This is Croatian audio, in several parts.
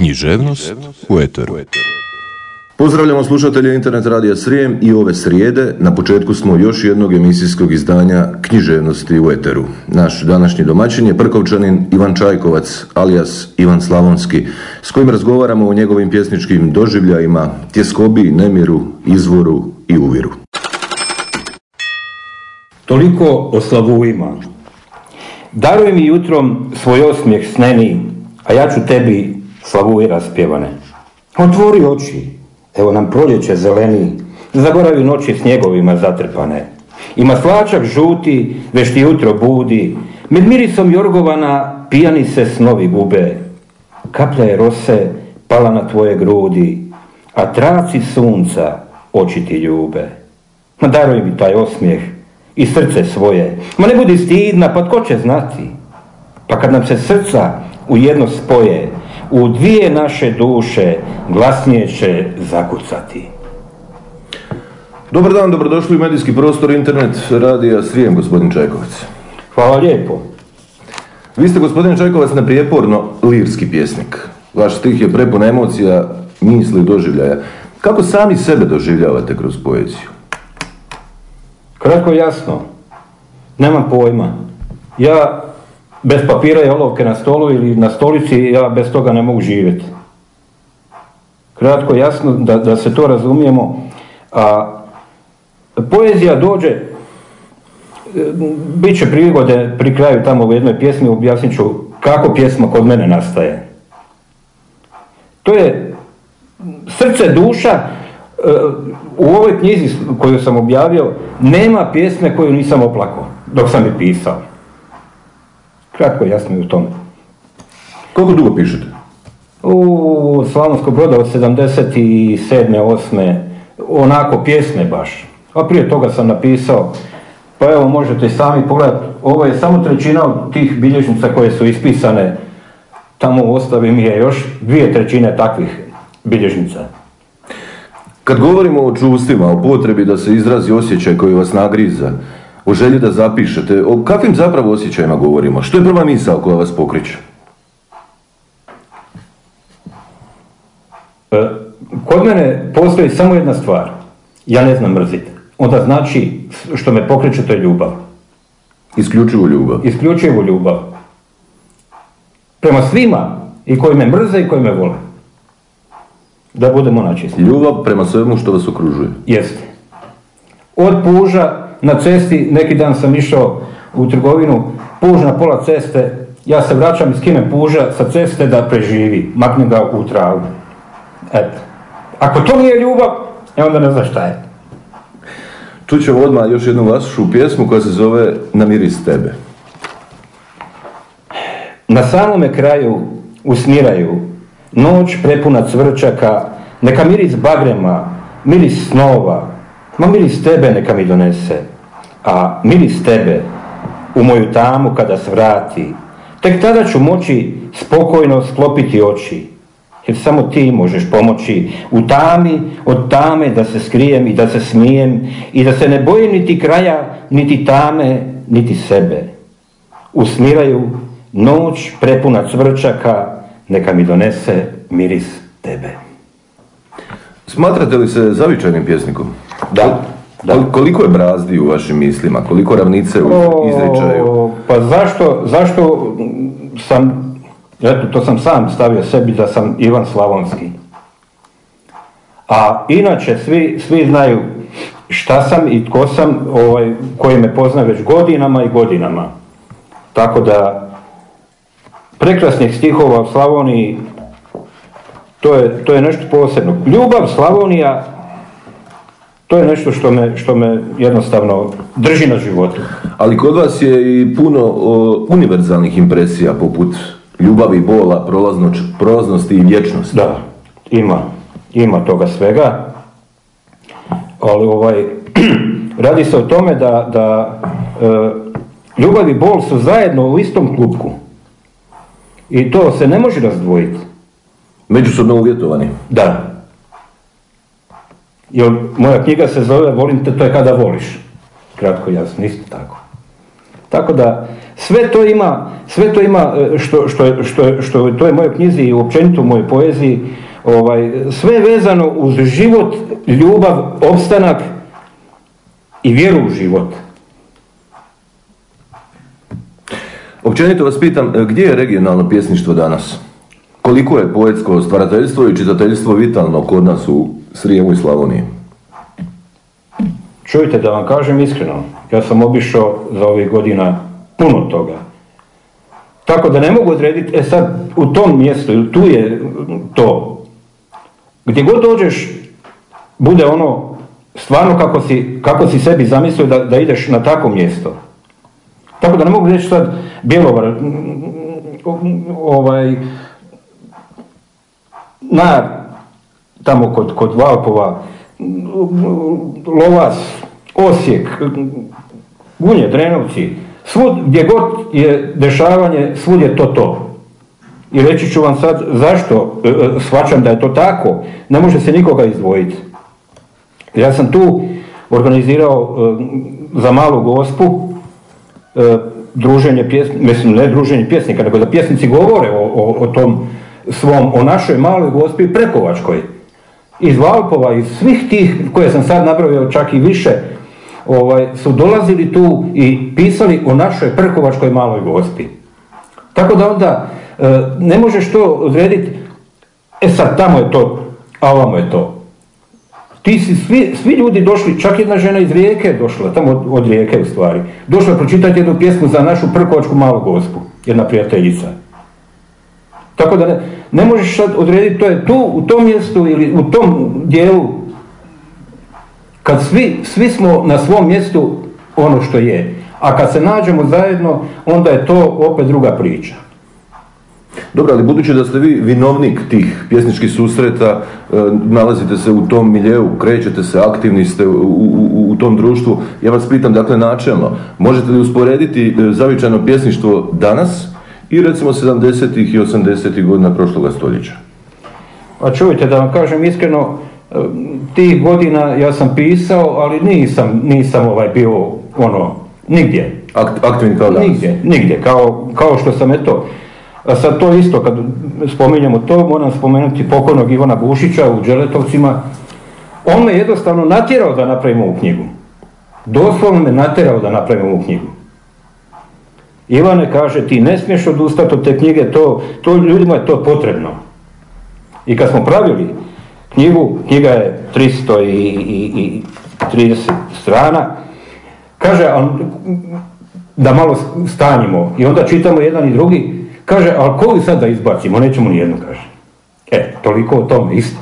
Književnost u Eteru. Pozdravljamo slušatelje Internet Radija Srijem i ove srijede. Na početku smo još jednog emisijskog izdanja Književnosti u Eteru. Naš današnji domaćin je Prkovčanin Ivan Čajkovac, alias Ivan Slavonski, s kojim razgovaramo o njegovim pjesničkim doživljajima, tjeskobi, nemiru, izvoru i uviru. Toliko o slavujima. Daruj mi jutrom svoj osmijeh sneni, a ja ću tebi slavuji raspjevane. Otvori oči, evo nam proljeće zeleni, zaboravi noći snjegovima zatrpane. Ima slačak žuti, već ti jutro budi, med mirisom jorgovana pijani se snovi gube. Kaplja je rose pala na tvoje grudi, a traci sunca oči ti ljube. Ma daruj mi taj osmijeh i srce svoje, ma ne budi stidna, pa tko će znati? Pa kad nam se srca u jedno spoje, u dvije naše duše glasnije će zakucati. Dobar dan, dobrodošli u medijski prostor internet radija Srijem, gospodin Čajkovac. Hvala lijepo. Vi ste, gospodin Čajkovac, neprijeporno lirski pjesnik. Vaš stih je prepun emocija, misli, doživljaja. Kako sami sebe doživljavate kroz poeziju? Kratko i jasno. Nemam pojma. Ja bez papira i olovke na stolu ili na stolici, ja bez toga ne mogu živjeti. Kratko jasno, da, da se to razumijemo. A poezija dođe, bit će prigode pri kraju tamo u jednoj pjesmi, objasnit ću kako pjesma kod mene nastaje. To je srce duša, u ovoj knjizi koju sam objavio nema pjesme koju nisam oplakao dok sam je pisao. Kratko jasno je u tome. Koliko dugo pišete? U Slavonskog broda od 77. 8. onako pjesme baš. A prije toga sam napisao, pa evo možete sami pogledati, ovo je samo trećina od tih bilježnica koje su ispisane. Tamo u ostavi mi je još dvije trećine takvih bilježnica. Kad govorimo o čustvima, o potrebi da se izrazi osjećaj koji vas nagriza, o želji da zapišete, o kakvim zapravo osjećajima govorimo? Što je prva misao koja vas pokriče? E, kod mene postoji samo jedna stvar. Ja ne znam mrziti. Onda znači što me pokreće to je ljubav. Isključivo ljubav. Isključivo ljubav. Prema svima i koji me mrze i koji me vole. Da budemo načisti. Ljubav prema svemu što vas okružuje. Jeste. Od puža na cesti, neki dan sam išao u trgovinu, puž na pola ceste, ja se vraćam i skinem puža sa ceste da preživi, maknem ga u travu. Eto. Ako to nije ljubav, e onda ne znam šta je. Čućemo odmah još jednu vašu pjesmu koja se zove Namiris tebe. Na samome kraju usmiraju noć prepuna cvrčaka, neka miris bagrema, miris snova, ma miris tebe neka mi donese, a miris tebe u moju tamu kada svrati, tek tada ću moći spokojno sklopiti oči, jer samo ti možeš pomoći u tami od tame da se skrijem i da se smijem i da se ne bojim niti kraja, niti tame, niti sebe. Usmiraju noć prepuna cvrčaka, neka mi donese miris tebe. Smatrate li se zavičajnim pjesnikom? Da. Da. Koliko je brazdi u vašim mislima? Koliko ravnice u izričaju? Pa zašto, zašto sam, eto to sam sam stavio sebi da sam Ivan Slavonski. A inače svi, svi znaju šta sam i tko sam, ovaj, koji me pozna već godinama i godinama. Tako da prekrasnih stihova u Slavoniji, to je, to je nešto posebno. Ljubav, Slavonija, to je nešto što me, što me jednostavno drži na životu. Ali kod vas je i puno o, univerzalnih impresija poput ljubavi, bola, prolaznoć, prolaznosti i vječnosti. Da, ima, ima toga svega. Ali ovaj, radi se o tome da, da e, ljubav i bol su zajedno u istom klupku. I to se ne može razdvojiti. Međusobno uvjetovani. Da. Jer moja knjiga se zove Volim te, to je kada voliš. Kratko jasno, isto tako. Tako da Sve to ima, sve to ima e, što, što, što, što to je moje knjizi i općenito u mojoj poeziji, ovaj, sve je vezano uz život, ljubav, opstanak i vjeru u život. Općenito vas pitam, e, gdje je regionalno pjesništvo danas? Koliko je poetsko stvarateljstvo i čitateljstvo vitalno kod nas u Srijemu i Slavoniji? Čujte da vam kažem iskreno, ja sam obišao za ovih godina puno toga. Tako da ne mogu odrediti, e sad u tom mjestu tu je to. Gdje god dođeš, bude ono stvarno kako si, kako si sebi zamislio da, da ideš na takvo mjesto. Tako da ne mogu reći sad Bjelovar, ovaj, na tamo kod, kod Valpova, Lovas, Osijek, Gunje, Drenovci, svud gdje god je dešavanje, svud je to to. I reći ću vam sad zašto e, e, shvaćam da je to tako, ne može se nikoga izdvojiti. Ja sam tu organizirao e, za malu gospu druženje pjesnika, mislim ne druženje pjesnika, nego da pjesnici govore o, o, o tom svom, o našoj maloj gospi Prekovačkoj. Iz Valpova, iz svih tih koje sam sad napravio, čak i više, ovaj, su dolazili tu i pisali o našoj Prekovačkoj maloj gospi. Tako da onda e, ne možeš to odrediti, e sad tamo je to, a ovamo je to. Ti si, svi, svi ljudi došli, čak jedna žena iz Rijeke je došla, tamo od, od Rijeke u stvari, došla pročitati jednu pjesmu za našu Prkovačku malu gospu, jedna prijateljica. Tako da ne, ne možeš sad odrediti, to je tu, u tom mjestu ili u tom dijelu, kad svi, svi smo na svom mjestu ono što je. A kad se nađemo zajedno, onda je to opet druga priča. Dobro, ali budući da ste vi vinovnik tih pjesničkih susreta, e, nalazite se u tom miljeu, krećete se, aktivni ste u, u, u tom društvu, ja vas pitam, dakle, načelno, možete li usporediti e, zavičano pjesništvo danas i recimo 70. i 80. godina prošloga stoljeća? A čujte, da vam kažem iskreno, e, tih godina ja sam pisao, ali nisam, nisam ovaj bio ono, nigdje. Akt, aktivni kao danas? Nigdje, nigdje, kao, kao što sam eto. A sad to isto, kad spominjemo to, moram spomenuti pokojnog Ivana Bušića u Đeletovcima. On me jednostavno natjerao da napravimo ovu knjigu. Doslovno me natjerao da napravimo ovu knjigu. Ivane kaže, ti ne smiješ odustati od te knjige, to, to ljudima je to potrebno. I kad smo pravili knjigu, knjiga je 330 i, i, strana, kaže, da malo stanjimo i onda čitamo jedan i drugi, kaže, ali koju sad da izbacimo, nećemo ni jednu, kaže. E, toliko o tome, isto.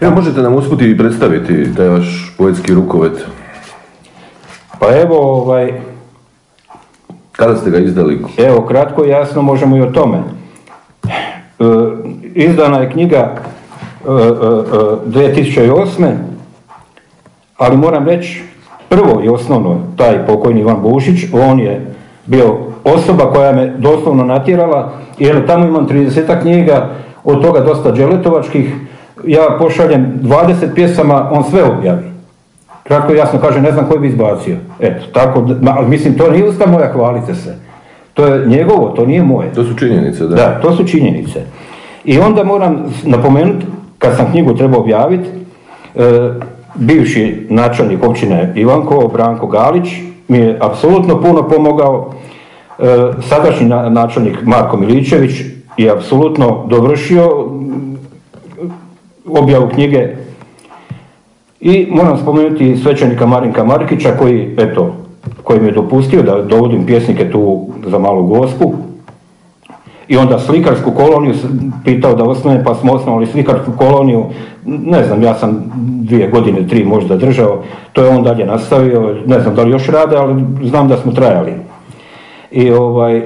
Evo, možete nam uspjeti i predstaviti taj vaš poetski rukovet? Pa evo, ovaj, kada ste ga izdali? Evo, kratko i jasno možemo i o tome. E, izdana je knjiga e, e, 2008. E, ali moram reći, prvo i osnovno, taj pokojni Ivan Bušić, on je bio osoba koja me doslovno natjerala, jer tamo imam 30 knjiga, od toga dosta dželetovačkih, ja pošaljem 20 pjesama, on sve objavi. Kratko i jasno kaže, ne znam koji bi izbacio. Eto, tako, ali mislim, to nije usta moja, hvalite se. To je njegovo, to nije moje. To su činjenice, da. Da, to su činjenice. I onda moram napomenuti, kad sam knjigu trebao objaviti, e, bivši načelnik općine Ivanko, Branko Galić, mi je apsolutno puno pomogao. E, sadašnji načelnik Marko Miličević je apsolutno dovršio objavu knjige i moram spomenuti svećenika Marinka Markića koji, eto, koji mi je dopustio da dovodim pjesnike tu za malu gospu. I onda slikarsku koloniju pitao da osnovne, pa smo osnovali slikarsku koloniju. Ne znam, ja sam dvije godine, tri možda držao. To je on dalje nastavio. Ne znam da li još rade, ali znam da smo trajali. I ovaj, e,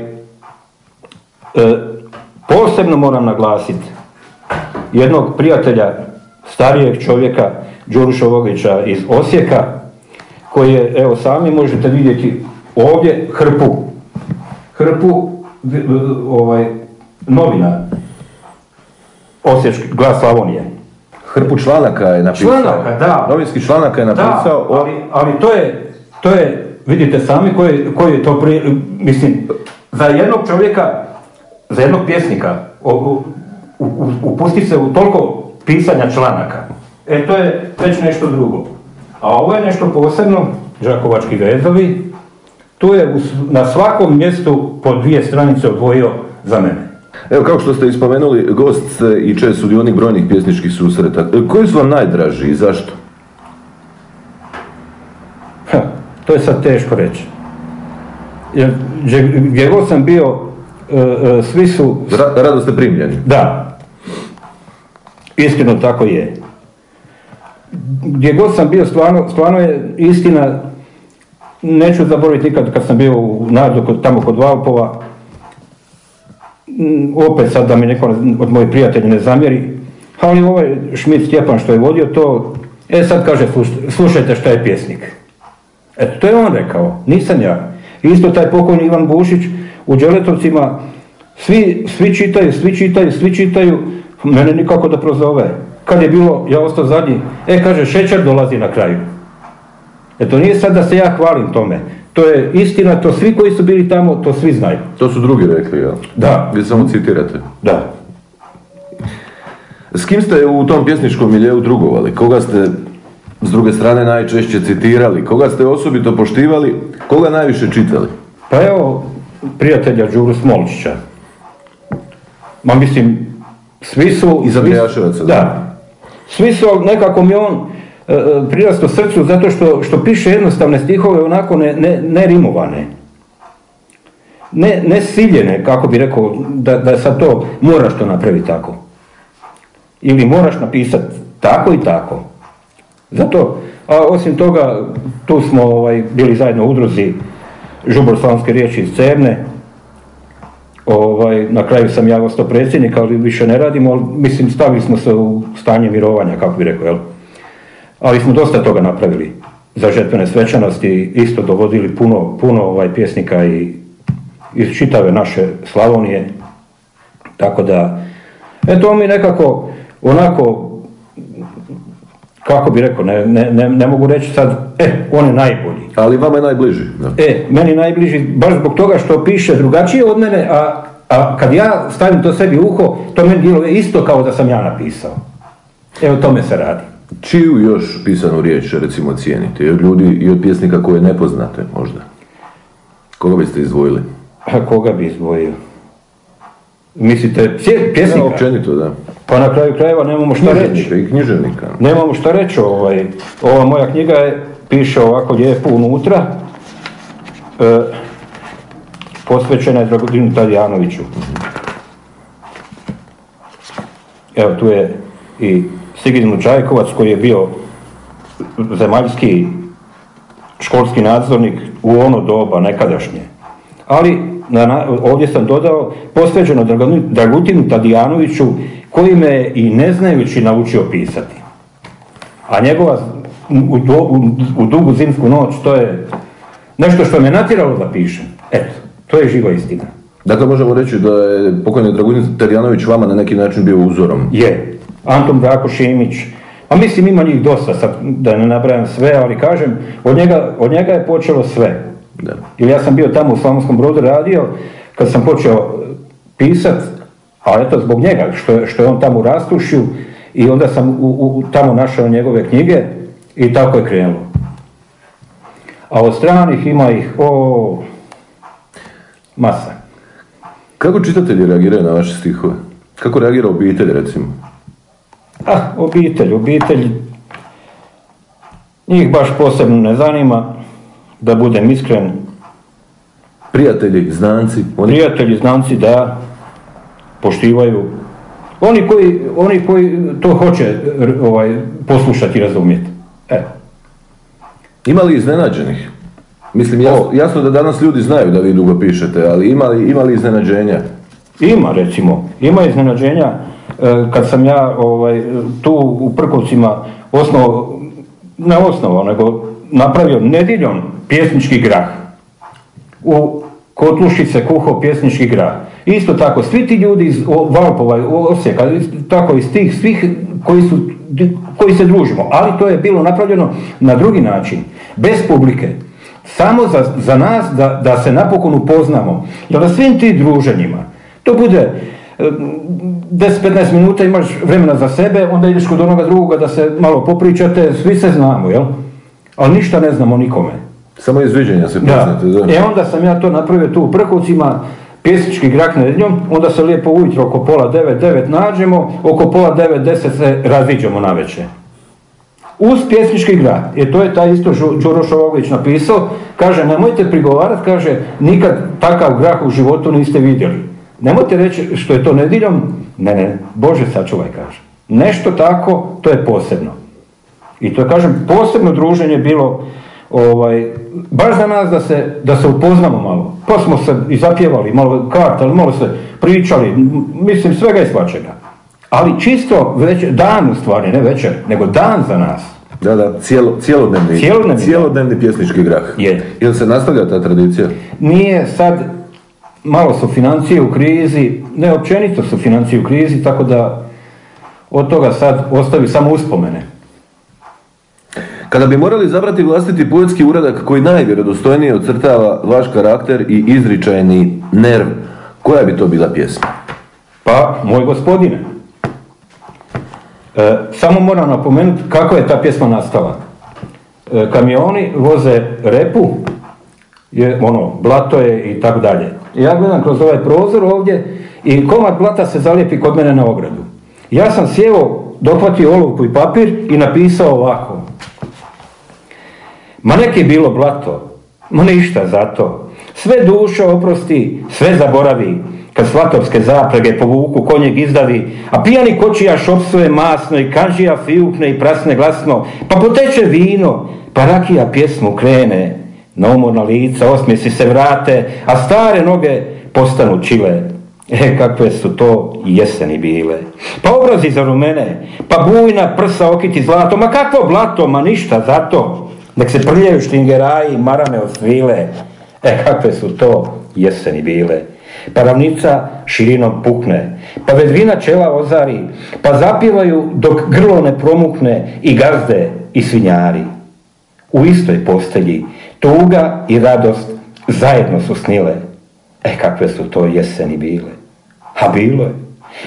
posebno moram naglasiti jednog prijatelja, starijeg čovjeka, Đuru Šovogića iz Osijeka, koji je, evo sami možete vidjeti ovdje hrpu, hrpu ovaj, novina Osječki, glas Slavonije. Hrpu članaka je napisao. Članaka, da. Novinski članaka je napisao. Da, ali, ali to, je, to je vidite sami koji, koji je to pri, mislim, za jednog čovjeka, za jednog pjesnika, upusti se u toliko pisanja članaka. E, to je već nešto drugo. A ovo je nešto posebno, Žakovački vezovi, tu je na svakom mjestu po dvije stranice odvojio za mene. Evo, kao što ste ispomenuli, gost i čest sudionik brojnih pjesničkih susreta. Koji su vam najdraži i zašto? Ha, to je sad teško reći. Jer gdje god sam bio, e, e, svi su... rado ste primljeni. Da. Iskreno tako je. Gdje god sam bio, stvarno, stvarno je istina, neću zaboraviti nikad kad sam bio u nadzu tamo kod Valpova, mm, opet sad da mi neko od mojih prijatelja ne zamjeri, ali ovaj Šmit Stjepan što je vodio to, e sad kaže slušajte šta je pjesnik. Eto, to je on rekao, nisam ja. Isto taj pokojni Ivan Bušić u Đeletovcima, svi, svi čitaju, svi čitaju, svi čitaju, mene nikako da prozove. Kad je bilo, ja ostao zadnji, e kaže šećer dolazi na kraju. E to nije sad da se ja hvalim tome. To je istina, to svi koji su bili tamo, to svi znaju. To su drugi rekli, jel? Da. Vi samo citirate. Da. S kim ste u tom pjesničkom miljeu drugovali? Koga ste s druge strane najčešće citirali? Koga ste osobito poštivali? Koga najviše čitali? Pa evo, prijatelja Đuru Smolčića. Ma mislim, svi su... Iza da. da. Svi su, nekako mi on e, e prirasto srcu zato što, što piše jednostavne stihove onako ne, ne, ne rimovane. Ne, ne siljene, kako bi rekao, da, da sad to moraš to napraviti tako. Ili moraš napisati tako i tako. Zato, a osim toga, tu smo ovaj, bili zajedno u udruzi Žubor Slavonske riječi iz Cerne. Ovaj, na kraju sam ja ostao predsjednik, ali više ne radimo, ali mislim stavili smo se u stanje mirovanja, kako bi rekao, jel? Ali smo dosta toga napravili za žetvene svečanosti, isto dovodili puno, puno ovaj, pjesnika i iz čitave naše Slavonije. Tako da, eto mi nekako onako kako bi rekao, ne, ne, ne, mogu reći sad, e, on je najbolji. Ali vama je najbliži. Da. E, meni najbliži, baš zbog toga što piše drugačije od mene, a, a kad ja stavim to sebi uho, to meni djeluje isto kao da sam ja napisao. Evo, tome se radi. Čiju još pisanu riječ, recimo, cijenite? Od ljudi i od pjesnika koje ne poznate, možda? Koga biste izdvojili? A koga bi izdvojio? Mislite, pjesnika? Ja, općenito, da. Pa na kraju krajeva nemamo šta reći. i književnika. Nemamo šta reći. Ovaj. Ova moja knjiga je, piše ovako lijepo unutra. E, posvećena je Dragodinu Tadijanoviću. Evo tu je i Sigizmu Čajkovac koji je bio zemaljski školski nadzornik u ono doba nekadašnje. Ali na, ovdje sam dodao, posveđeno Dragutinu Tadijanoviću, koji me i ne znajući naučio pisati. A njegova u, u, u dugu zimsku noć, to je nešto što me natjeralo da pišem. Eto, to je živa istina. Dakle, možemo reći da je pokojni Dragutin Tadijanović vama na neki način bio uzorom. Je. Anton Brako Šimić, a mislim ima njih dosta, sad da ne nabrajam sve, ali kažem, od njega, od njega je počelo sve. Da. ja sam bio tamo u Slavonskom brodu radio, kad sam počeo pisat, a eto zbog njega, što, što je on tamo u rastušju, i onda sam u, u, tamo našao njegove knjige i tako je krenulo. A od stranih ima ih, o, masa. Kako čitatelji reagiraju na vaše stihove? Kako reagira obitelj, recimo? Ah, obitelj, obitelj, njih baš posebno ne zanima, da budem iskren. Prijatelji, znanci? Oni... Prijatelji, znanci, da, poštivaju. Oni koji, oni koji to hoće ovaj, poslušati i razumjeti. Evo. Ima li iznenađenih? Mislim, jasno, jasno, da danas ljudi znaju da vi dugo pišete, ali ima li, ima li iznenađenja? Ima, recimo. Ima iznenađenja. E, kad sam ja ovaj, tu u Prkovcima osnovao, ne osnovao, nego napravio nedjeljom pjesnički grah. U Kotlušice kuho pjesnički grah. Isto tako, svi ti ljudi iz Valpova, Osijeka, tako iz tih svih koji, su, koji se družimo, ali to je bilo napravljeno na drugi način, bez publike. samo za, za nas da, da se napokon upoznamo. Jer na svim tim druženjima, to bude 10-15 minuta imaš vremena za sebe, onda ideš kod onoga drugoga da se malo popričate, svi se znamo, jel? Ali ništa ne znamo nikome. Samo izviđenja se poznate, da. E onda sam ja to napravio tu u Prkovcima, pjesnički grak nedjeljom, onda se lijepo ujutro oko pola devet, devet nađemo, oko pola devet, deset se raziđemo na večer. Uz pjesnički grad, jer to je taj isto Đuro Šovović napisao, kaže nemojte prigovarati, kaže nikad takav grah u životu niste vidjeli. Nemojte reći što je to nedjeljom, ne, ne, Bože sačuvaj, kaže. Nešto tako, to je posebno. I to kažem, posebno druženje bilo, ovaj, baš za nas da se, da se upoznamo malo. Pa smo se i zapjevali, malo kartali, malo se pričali, mislim svega i svačega. Ali čisto već, dan u stvari, ne večer, nego dan za nas. Da, da, cijelo, cijelodnevni, cijelodnevni, cijelodnevni pjesnički grah. Je. Jel se nastavlja ta tradicija? Nije sad, malo su financije u krizi, ne općenito su financije u krizi, tako da od toga sad ostavi samo uspomene. Kada bi morali zabrati vlastiti poetski uradak koji najvjerodostojnije ocrtava vaš karakter i izričajni nerv, koja bi to bila pjesma? Pa, moj gospodine. E, samo moram napomenuti kako je ta pjesma nastala. E, kamioni voze repu, je ono, blato je i tako dalje. Ja gledam kroz ovaj prozor ovdje i komad blata se zalijepi kod mene na ogradu. Ja sam sjeo, dohvatio olovku i papir i napisao ovako. Ma neki bilo blato, ma ništa za to. Sve dušo oprosti, sve zaboravi, kad svatovske zaprege povuku konjeg izdavi, a pijani kočija šopsuje masno i kanžija fiukne i prasne glasno, pa poteče vino, pa rakija pjesmu krene, na umorna lica osmjesi se vrate, a stare noge postanu čile. E, kakve su to jeseni bile. Pa obrazi za rumene, pa bujna prsa okiti zlato, ma kakvo blato, ma ništa za to. Nek se prljaju štingeraji, marame osvile. E, kakve su to jeseni bile. Pa ravnica širinom pukne, pa vedvina čela ozari, pa zapivaju dok grlo ne promukne i gazde i svinjari. U istoj postelji tuga i radost zajedno su snile. E, kakve su to jeseni bile. A bilo je.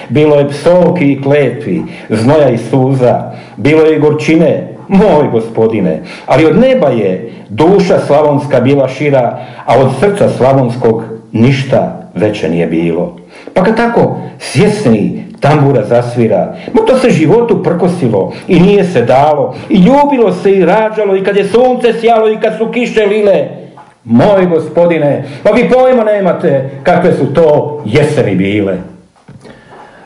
Bilo je psovki i kletvi, znoja i suza, bilo je i gorčine, moj gospodine, ali od neba je duša slavonska bila šira, a od srca slavonskog ništa veće nije bilo. Pa kad tako sjesni tambura zasvira, ma to se životu prkosilo i nije se dalo, i ljubilo se i rađalo, i kad je sunce sjalo, i kad su kiše lile, moj gospodine, pa vi pojma nemate kakve su to jeseni bile.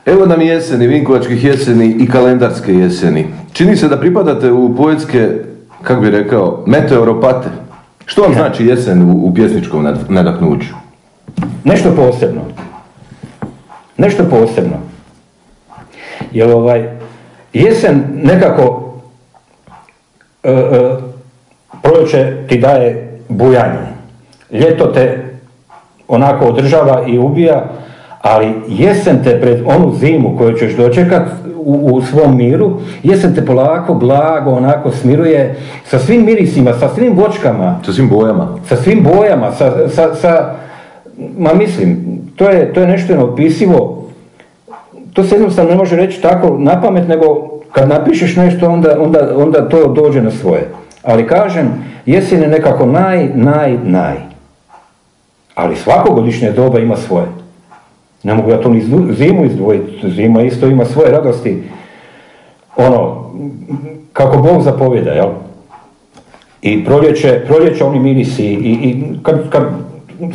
Evo nam jeseni, Vinkovačkih jeseni i kalendarske jeseni. Čini se da pripadate u poetske, kako bi rekao, meteoropate. Što vam znači jesen u, u pjesničkom nadahnuću? Nešto posebno. Nešto posebno. Jer ovaj, jesen nekako e, e, proljeće ti daje bujanje. Ljeto te onako održava i ubija, ali jesen te pred onu zimu koju ćeš dočekat u, u svom miru, jesen te polako, blago, onako smiruje sa svim mirisima, sa svim vočkama. Sa svim bojama. Sa svim bojama, sa, sa, sa ma mislim, to je, to je nešto neopisivo. To se jednostavno ne može reći tako na pamet, nego kad napišeš nešto, onda, onda, onda to dođe na svoje. Ali kažem, jesen je nekako naj, naj, naj. Ali svako godišnje doba ima svoje. Ne mogu ja to ni zimu izdvojiti, zima isto ima svoje radosti. Ono, kako Bog zapovjeda, jel? I proljeće, proljeće oni mirisi i, i kad, kad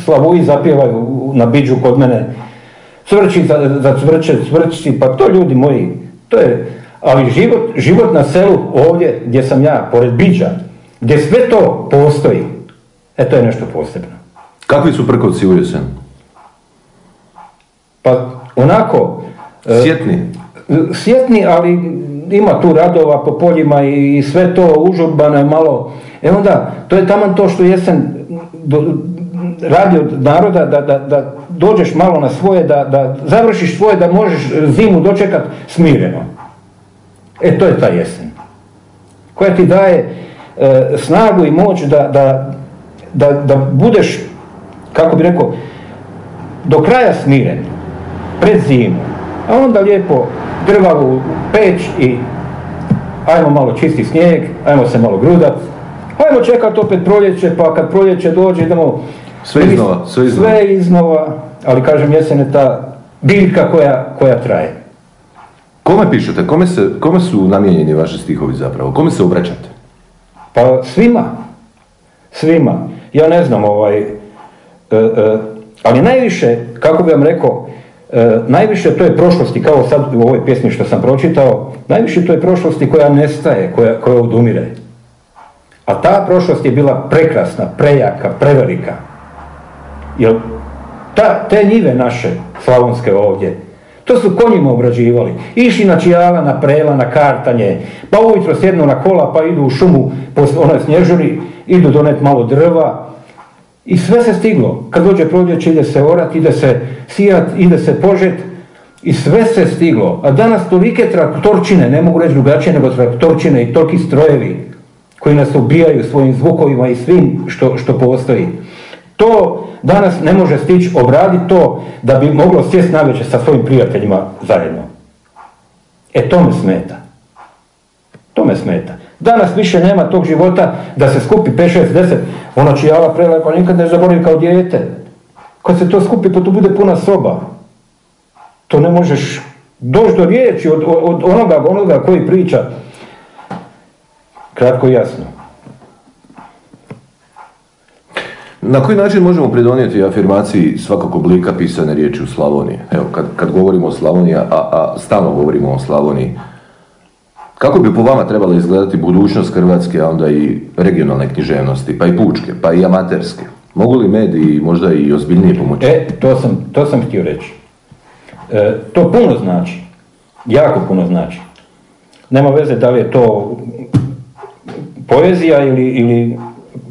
slavuji zapjevaju na biđu kod mene, cvrči za, za cvrće, cvrči, pa to ljudi moji, to je, ali život, život na selu ovdje gdje sam ja, pored biđa, gdje sve to postoji, e to je nešto posebno. Kakvi su prkovci u jesen? Pa onako... E, sjetni? Sjetni, ali ima tu radova po poljima i sve to užurbane malo. E onda, to je taman to što jesen do, radi od naroda da, da, da dođeš malo na svoje, da, da završiš svoje, da možeš zimu dočekat smireno. E to je ta jesen. Koja ti daje e, snagu i moć da, da da, da budeš, kako bi rekao, do kraja smiren, pred zimu, a onda lijepo drvalu peć i ajmo malo čisti snijeg, ajmo se malo grudat, ajmo čekati opet proljeće, pa kad proljeće dođe idemo... Sve iznova, sve iznova. Sve iznova, ali kažem jesen je ta biljka koja, koja traje. Kome pišete? Kome, se, kome su namijenjeni vaši stihovi zapravo? Kome se obraćate? Pa svima. Svima. Ja ne znam, ovaj, e, e, ali najviše, kako bi vam rekao, e, najviše to je prošlosti, kao sad u ovoj pjesmi što sam pročitao, najviše to je prošlosti koja nestaje, koja, koja odumire. A ta prošlost je bila prekrasna, prejaka, prevelika. Jer ta, te njive naše, slavonske ovdje, to su konjima obrađivali. Išli na čijala, na prela, na kartanje, pa ujutro sjednu na kola, pa idu u šumu, po onoj snježuri, idu donet malo drva. I sve se stiglo. Kad dođe proljeće, ide se orat, ide se sijat, ide se požet. I sve se stiglo. A danas tolike traktorčine, ne mogu reći drugačije nego traktorčine i toliki strojevi koji nas ubijaju svojim zvukovima i svim što, što postoji. To danas ne može stići obraditi to da bi moglo sjest navečer sa svojim prijateljima zajedno. E to me smeta. To me smeta. Danas više nema tog života da se skupi 5, 6, 10, ono čijala prelepa nikad ne zaboravi kao dijete. Kad se to skupi, pa to bude puna soba. To ne možeš doći do riječi od, od onoga, onoga koji priča. Kratko i jasno. Na koji način možemo pridonijeti afirmaciji svakog oblika pisane riječi u Slavoniji? Evo, kad, kad govorimo o Slavoniji, a, a stalno govorimo o Slavoniji, kako bi po vama trebala izgledati budućnost Hrvatske, a onda i regionalne književnosti, pa i pučke, pa i amaterske? Mogu li mediji možda i ozbiljnije pomoći? E, to sam, to sam htio reći. E, to puno znači. Jako puno znači. Nema veze da li je to poezija ili, ili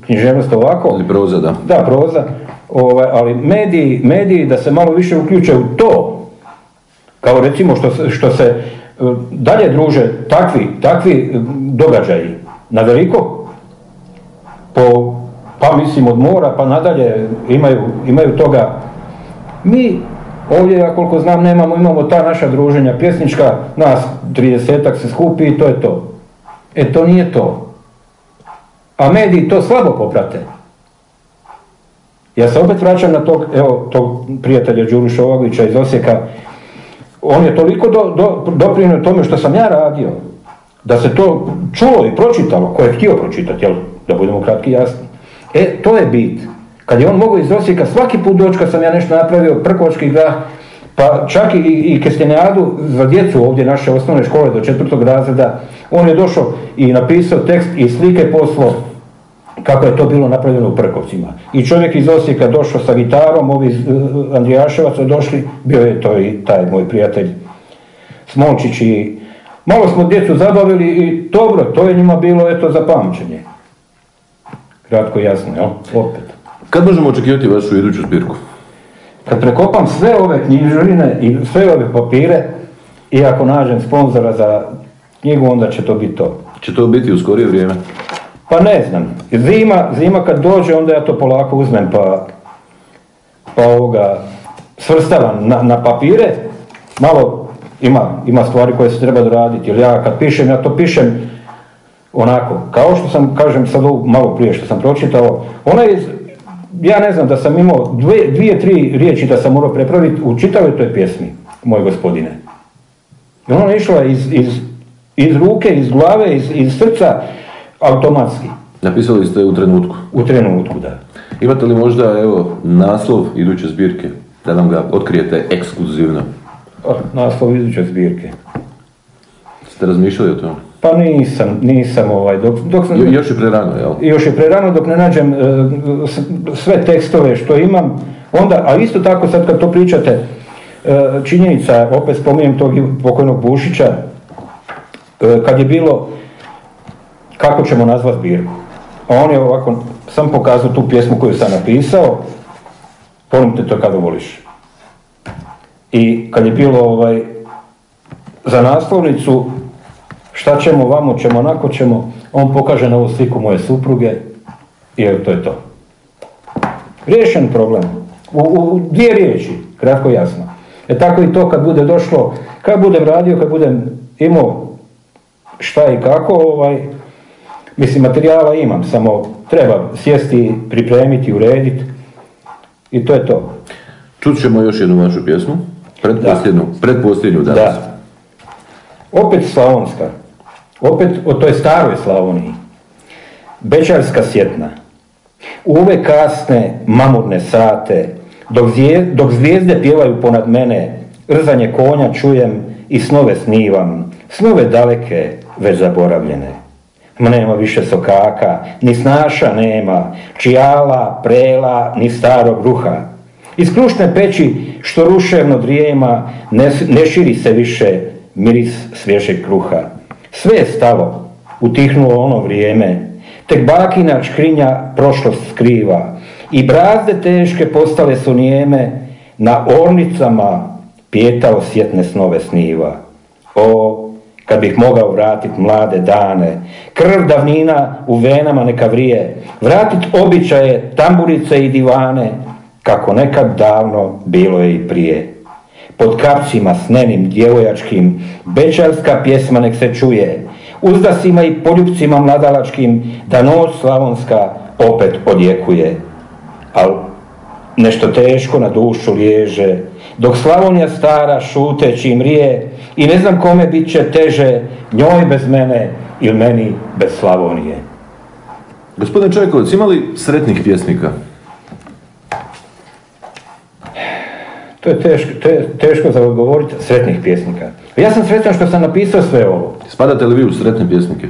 književnost ovako. Ili proza, da. Da, proza. Ovaj, ali mediji, mediji da se malo više uključe u to, kao recimo što, što se dalje druže takvi, takvi događaji na veliko, po, pa mislim od mora pa nadalje imaju, imaju toga. Mi ovdje, ja koliko znam, nemamo, imamo ta naša druženja pjesnička, nas 30 se skupi i to je to. E to nije to a mediji to slabo poprate. Ja se opet vraćam na tog, evo, tog prijatelja Đuru Šovaglića iz Osijeka. On je toliko do, do, doprinio tome što sam ja radio, da se to čulo i pročitalo, ko je htio pročitati, jel, da budemo kratki jasni. E, to je bit. Kad je on mogao iz Osijeka, svaki put doći kad sam ja nešto napravio, Prkovački grah, pa čak i, i Kestenijadu za djecu ovdje naše osnovne škole do četvrtog razreda, on je došao i napisao tekst i slike poslo kako je to bilo napravljeno u Prkovcima. I čovjek iz Osijeka došao sa gitarom, ovi iz uh, Andrijaševaca došli, bio je to i taj moj prijatelj Smolčić i malo smo djecu zabavili i dobro, to je njima bilo eto za pamćenje. Kratko i jasno, jel? Opet. Kad možemo očekivati vašu iduću zbirku? Kad prekopam sve ove književine i sve ove papire i ako nađem sponzora za knjigu, onda će to biti to. Će to biti u skorije vrijeme? Pa ne znam. Zima, zima kad dođe, onda ja to polako uzmem pa, pa ovoga svrstavam na, na papire. Malo ima, ima stvari koje se treba doraditi. Jer ja kad pišem, ja to pišem onako, kao što sam, kažem sad malo prije što sam pročitao, ona je, ja ne znam da sam imao dvije, dvije tri riječi da sam morao prepraviti u čitavoj toj pjesmi, moj gospodine. I ona je išla iz, iz, iz ruke, iz glave, iz, iz srca, automatski. Napisali ste u trenutku? U trenutku, da. Imate li možda, evo, naslov iduće zbirke? Da nam ga otkrijete ekskluzivno. naslov iduće zbirke. Ste razmišljali o tome? Pa nisam, nisam ovaj, dok, dok sam... još je prerano, jel? Još je prerano dok ne nađem e, sve tekstove što imam, onda, a isto tako sad kad to pričate, e, činjenica, opet spominjem tog pokojnog Bušića, e, kad je bilo kako ćemo nazvati zbirku. A on je ovako, sam pokazao tu pjesmu koju sam napisao, te to kada voliš. I kad je bilo ovaj, za naslovnicu, šta ćemo, vamo ćemo, onako ćemo, on pokaže na ovu sliku moje supruge i evo to je to. Riješen problem. U, u dvije riječi, kratko jasno. E tako i to kad bude došlo, kad budem radio, kad budem imao šta i kako, ovaj, mislim materijala imam, samo treba sjesti, pripremiti, urediti i to je to. Čut ćemo još jednu vašu pjesmu, pretposljednju, pretposljednju danas. Da. Opet Slavonska. Opet o toj staroj Slavoniji. Bečarska sjetna. U ove kasne, mamurne sate, dok, dok zvijezde pjevaju ponad mene, rzanje konja čujem i snove snivam, snove daleke, već zaboravljene. Ma nema više sokaka, ni snaša nema, čijala, prela, ni starog ruha. Iz krušne peći, što ruševno drijema, ne, ne širi se više miris svježeg kruha. Sve je stalo, utihnulo ono vrijeme, tek bakina škrinja prošlost skriva i brazde teške postale su nijeme, na ornicama pijetao sjetne snove sniva. O, kad bih mogao vratiti mlade dane, krv davnina u venama neka vrije, vratit običaje, tamburice i divane, kako nekad davno bilo je i prije. Pod kapcima snenim djevojačkim, bečarska pjesma nek se čuje, uzdasima i poljubcima mladalačkim, da noć slavonska opet odjekuje. Al nešto teško na dušu liježe, dok Slavonija stara šuteći mrije i ne znam kome bit će teže, njoj bez mene ili meni bez Slavonije. Gospodin Čajkovac, ima li sretnih pjesnika? To je teško, to je teško za odgovoriti sretnih pjesnika. Ja sam sretan što sam napisao sve ovo. Spadate li vi u sretne pjesnike?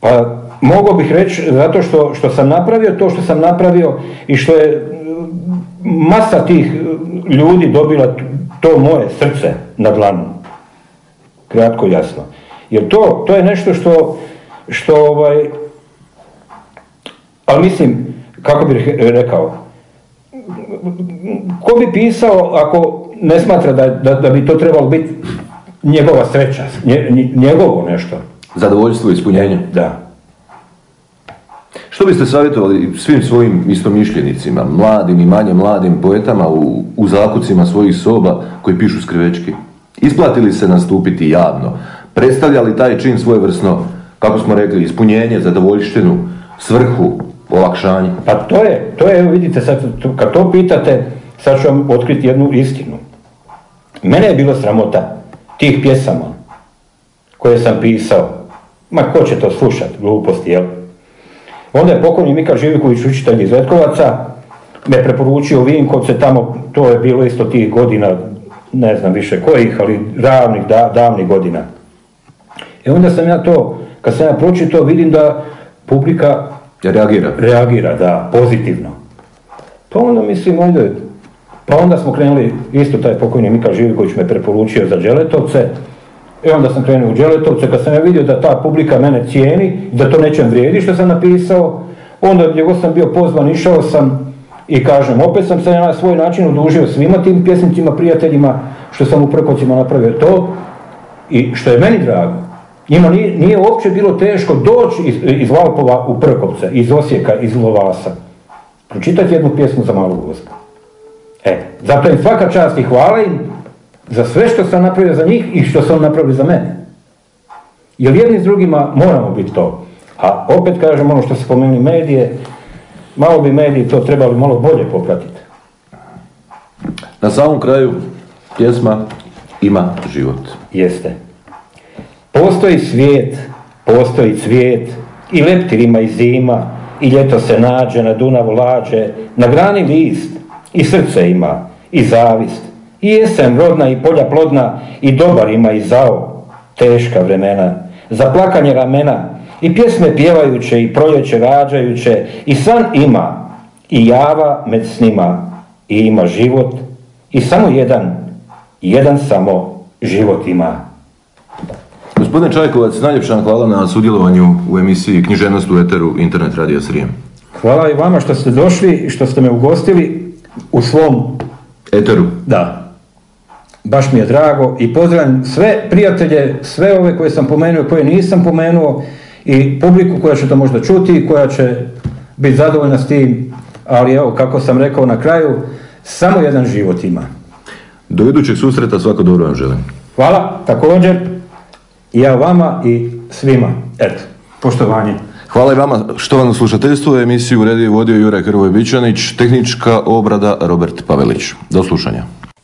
Pa mogu bih reći zato što, što sam napravio to što sam napravio i što je masa tih ljudi dobila to moje srce na dlanu. Kratko jasno. Jer to, to je nešto što, što ovaj, ali mislim, kako bih rekao, ko bi pisao ako ne smatra da, da, da bi to trebalo biti njegova sreća, njegovo nešto. Zadovoljstvo i ispunjenje. Da. Što biste savjetovali svim svojim istomišljenicima, mladim i manje mladim poetama u, u zakucima svojih soba koji pišu skrivečki? Isplatili se nastupiti javno? Predstavljali taj čin svojevrsno, kako smo rekli, ispunjenje, zadovoljštinu, svrhu, olakšanje? Pa to je, to je, vidite, sad, kad to pitate, sad ću vam otkriti jednu istinu. Mene je bilo sramota tih pjesama koje sam pisao. Ma ko će to slušat, gluposti, jel? Onda je pokojni Mika Živiković, učitelj iz Vetkovaca, me preporučio Vinkovce, tamo, to je bilo isto tih godina, ne znam više kojih, ali ravnih, da, davnih godina. I onda sam ja to, kad sam ja pročitao, vidim da publika reagira. Reagira, da, pozitivno. Pa onda mislim, ajde, pa onda smo krenuli, isto taj pokojni Mika Živiković me preporučio za Đeletovce, i onda sam krenuo u Đeletovce, kad sam ja vidio da ta publika mene cijeni, da to nečem vrijedi što sam napisao, onda gdje god sam bio pozvan, išao sam i kažem, opet sam se na svoj način odužio svima tim pjesnicima, prijateljima, što sam u Prkocima napravio to i što je meni drago. Njima nije, nije uopće bilo teško doći iz, iz Valpova u Prkovce, iz Osijeka, iz Lovasa. Pročitati jednu pjesmu za malu gospu. E, zato im svaka čast i hvala im za sve što sam napravio za njih i što sam napravio za mene. Jer jedni s drugima moramo biti to. A opet kažem ono što se spomeni medije, malo bi mediji to trebali malo bolje popratiti. Na samom kraju pjesma ima život. Jeste. Postoji svijet, postoji cvijet, i leptir ima i zima, i ljeto se nađe na Dunavu lađe, na grani list, i srce ima, i zavist, i jesen rodna i polja plodna, i dobar ima i zao, teška vremena, za plakanje ramena, i pjesme pjevajuće, i proljeće rađajuće, i san ima, i java med snima, i ima život, i samo jedan, jedan samo život ima. Gospodine Čajkovac, najljepša hvala na sudjelovanju u emisiji Knjiženost u Eteru Internet Radio Srijem. Hvala i vama što ste došli i što ste me ugostili u svom... Eteru. Da. Baš mi je drago i pozdravljam sve prijatelje, sve ove koje sam pomenuo, koje nisam pomenuo i publiku koja će to možda čuti i koja će biti zadovoljna s tim ali evo, kako sam rekao na kraju, samo jedan život ima. Do idućeg susreta svako dobro vam želim. Hvala, također, ja vama i svima. Eto, poštovanje. Hvala i vama štovano slušateljstvo. Emisiju uredio i vodio Juraj Hrvoje Bičanić, tehnička obrada Robert Pavelić. Do slušanja.